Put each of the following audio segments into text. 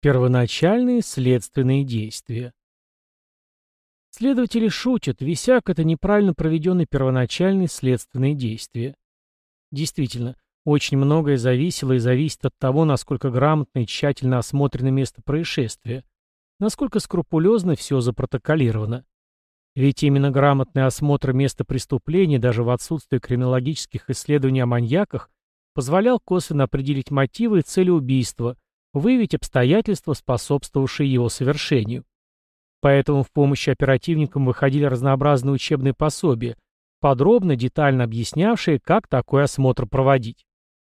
Первоначальные следственные действия. Следователи шутят, висяк – это неправильно проведенные первоначальные следственные действия. Действительно, очень многое зависело и зависит от того, насколько грамотно и тщательно осмотрено место происшествия, насколько скрупулезно все запротоколировано. Ведь именно грамотный осмотр места преступления даже в отсутствии криминологических исследований о маньяках позволял косвенно определить мотивы и цели убийства – выявить обстоятельства, способствовавшие его совершению. Поэтому в помощь оперативникам выходили разнообразные учебные пособия, подробно, детально объяснявшие, как такой осмотр проводить.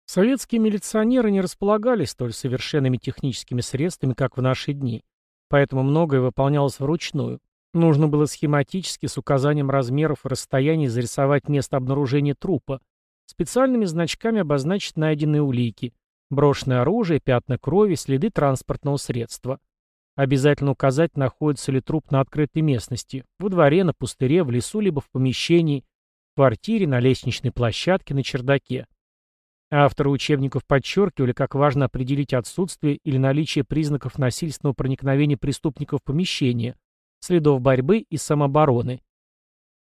Советские милиционеры не располагали столь совершенными техническими средствами, как в наши дни, поэтому многое выполнялось вручную. Нужно было схематически с указанием размеров и расстояний зарисовать место обнаружения трупа, специальными значками обозначить найденные улики, Брошенное оружие, пятна крови, следы транспортного средства. Обязательно указать, находится ли труп на открытой местности, во дворе, на пустыре, в лесу, либо в помещении, в квартире, на лестничной площадке, на чердаке. Авторы учебников подчеркивали, как важно определить отсутствие или наличие признаков насильственного проникновения преступников в помещение, следов борьбы и самообороны.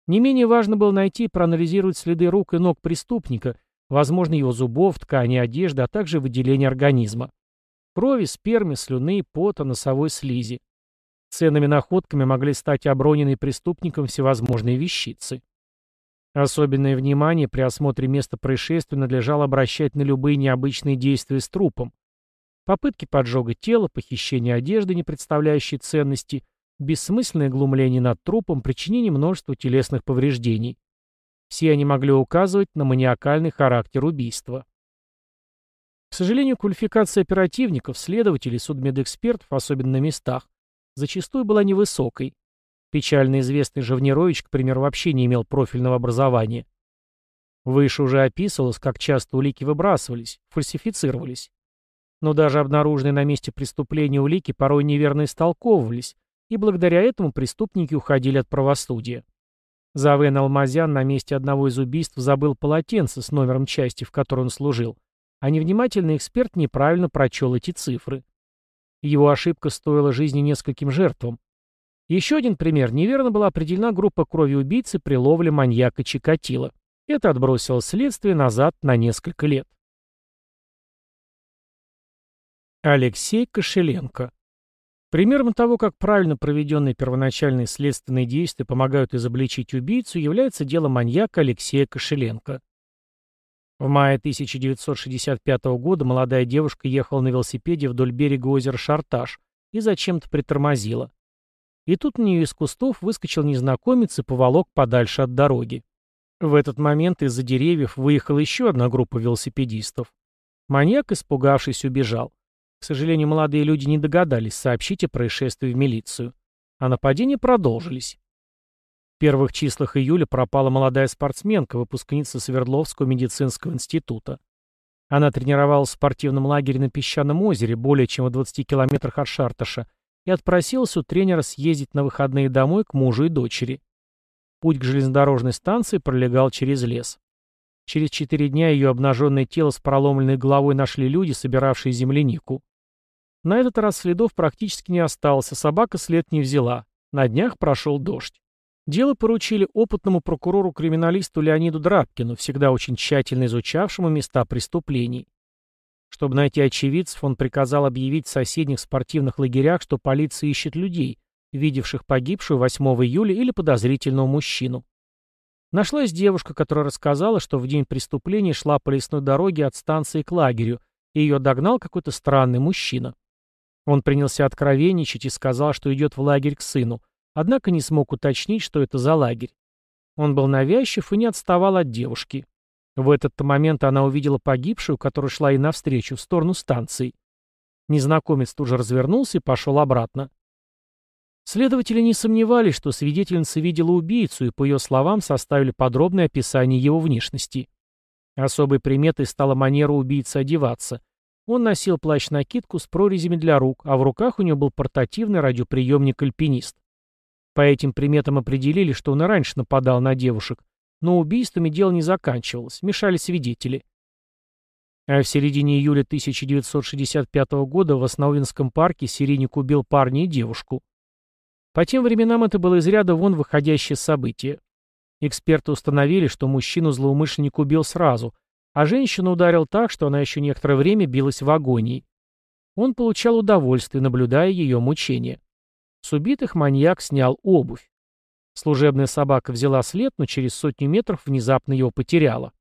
Не менее важно было найти и проанализировать следы рук и ног преступника возможно его зубов, ткани, одежды, а также выделение организма. Крови, спермы, слюны, пота, носовой слизи. Ценными находками могли стать оброненные преступником всевозможные вещицы. Особенное внимание при осмотре места происшествия надлежало обращать на любые необычные действия с трупом. Попытки поджога тела, похищение одежды, не представляющей ценности, бессмысленное глумление над трупом, причинение множества телесных повреждений. Все они могли указывать на маниакальный характер убийства. К сожалению, квалификация оперативников, следователей, судмедэкспертов, особенно на местах, зачастую была невысокой. Печально известный Живнирович, к примеру, вообще не имел профильного образования. Выше уже описывалось, как часто улики выбрасывались, фальсифицировались. Но даже обнаруженные на месте преступления улики порой неверно истолковывались, и благодаря этому преступники уходили от правосудия. Завен Алмазян на месте одного из убийств забыл полотенце с номером части, в которой он служил, а невнимательный эксперт неправильно прочел эти цифры. Его ошибка стоила жизни нескольким жертвам. Еще один пример. Неверно была определена группа крови убийцы при ловле маньяка Чикатило. Это отбросило следствие назад на несколько лет. Алексей Кошеленко Примером того, как правильно проведенные первоначальные следственные действия помогают изобличить убийцу, является дело маньяка Алексея Кошеленко. В мае 1965 года молодая девушка ехала на велосипеде вдоль берега озера Шарташ и зачем-то притормозила. И тут на нее из кустов выскочил незнакомец и поволок подальше от дороги. В этот момент из-за деревьев выехала еще одна группа велосипедистов. Маньяк, испугавшись, убежал. К сожалению, молодые люди не догадались сообщить о происшествии в милицию. А нападения продолжились. В первых числах июля пропала молодая спортсменка, выпускница Свердловского медицинского института. Она тренировалась в спортивном лагере на Песчаном озере, более чем в 20 километрах от Шарташа, и отпросилась у тренера съездить на выходные домой к мужу и дочери. Путь к железнодорожной станции пролегал через лес. Через четыре дня ее обнаженное тело с проломленной головой нашли люди, собиравшие землянику. На этот раз следов практически не осталось, а собака след не взяла. На днях прошел дождь. Дело поручили опытному прокурору-криминалисту Леониду Драбкину, всегда очень тщательно изучавшему места преступлений. Чтобы найти очевидцев, он приказал объявить в соседних спортивных лагерях, что полиция ищет людей, видевших погибшую 8 июля или подозрительного мужчину. Нашлась девушка, которая рассказала, что в день преступления шла по лесной дороге от станции к лагерю, и ее догнал какой-то странный мужчина. Он принялся откровенничать и сказал, что идет в лагерь к сыну, однако не смог уточнить, что это за лагерь. Он был навязчив и не отставал от девушки. В этот момент она увидела погибшую, которая шла ей навстречу, в сторону станции. Незнакомец тут же развернулся и пошел обратно. Следователи не сомневались, что свидетельница видела убийцу и, по ее словам, составили подробное описание его внешности. Особой приметой стала манера убийцы одеваться. Он носил плащ-накидку с прорезями для рук, а в руках у него был портативный радиоприемник-альпинист. По этим приметам определили, что он и раньше нападал на девушек, но убийствами дело не заканчивалось, мешали свидетели. А в середине июля 1965 года в Основинском парке серийник убил парня и девушку. По тем временам это было из ряда вон выходящее событие. Эксперты установили, что мужчину злоумышленник убил сразу, а женщину ударил так, что она еще некоторое время билась в агонии. Он получал удовольствие, наблюдая ее мучения. С убитых маньяк снял обувь. Служебная собака взяла след, но через сотню метров внезапно его потеряла.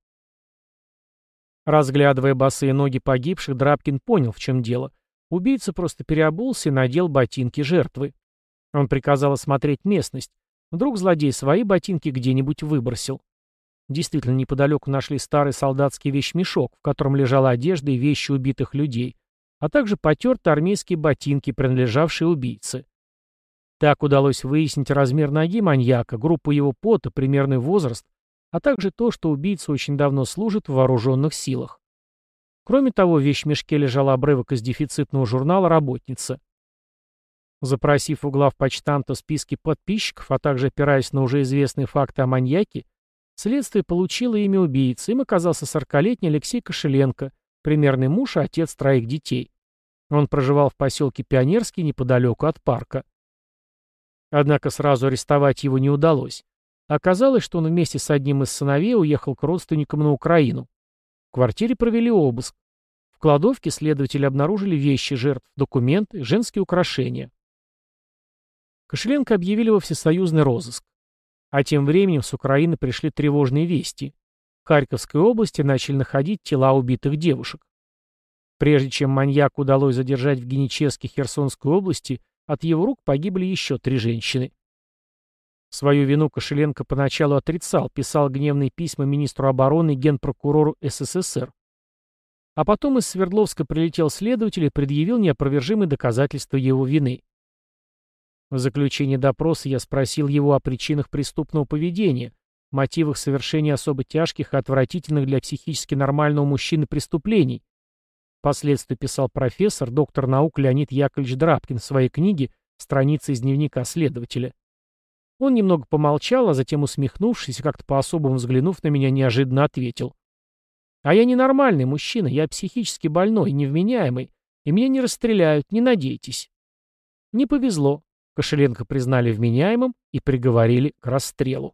Разглядывая босые ноги погибших, Драбкин понял, в чем дело. Убийца просто переобулся и надел ботинки жертвы. Он приказал осмотреть местность. Вдруг злодей свои ботинки где-нибудь выбросил. Действительно, неподалеку нашли старый солдатский вещмешок, в котором лежала одежда и вещи убитых людей, а также потертые армейские ботинки, принадлежавшие убийце. Так удалось выяснить размер ноги маньяка, группу его пота, примерный возраст, а также то, что убийца очень давно служит в вооруженных силах. Кроме того, в вещмешке лежал обрывок из дефицитного журнала «Работница». Запросив у глав почтамта списки подписчиков, а также опираясь на уже известные факты о маньяке, следствие получило имя убийцы. Им оказался 40-летний Алексей Кошеленко, примерный муж и отец троих детей. Он проживал в поселке Пионерский неподалеку от парка. Однако сразу арестовать его не удалось. Оказалось, что он вместе с одним из сыновей уехал к родственникам на Украину. В квартире провели обыск. В кладовке следователи обнаружили вещи жертв, документы, женские украшения. Кошеленко объявили во всесоюзный розыск. А тем временем с Украины пришли тревожные вести. В Харьковской области начали находить тела убитых девушек. Прежде чем маньяк удалось задержать в Геническе Херсонской области, от его рук погибли еще три женщины. Свою вину Кошеленко поначалу отрицал, писал гневные письма министру обороны и генпрокурору СССР. А потом из Свердловска прилетел следователь и предъявил неопровержимые доказательства его вины. В заключении допроса я спросил его о причинах преступного поведения, мотивах совершения особо тяжких и отвратительных для психически нормального мужчины преступлений. Впоследствии писал профессор, доктор наук Леонид Яковлевич Драбкин в своей книге «Страницы из дневника следователя». Он немного помолчал, а затем, усмехнувшись и как-то по-особому взглянув на меня, неожиданно ответил. «А я ненормальный мужчина, я психически больной, невменяемый, и меня не расстреляют, не надейтесь». Не повезло. Кошеленко признали вменяемым и приговорили к расстрелу.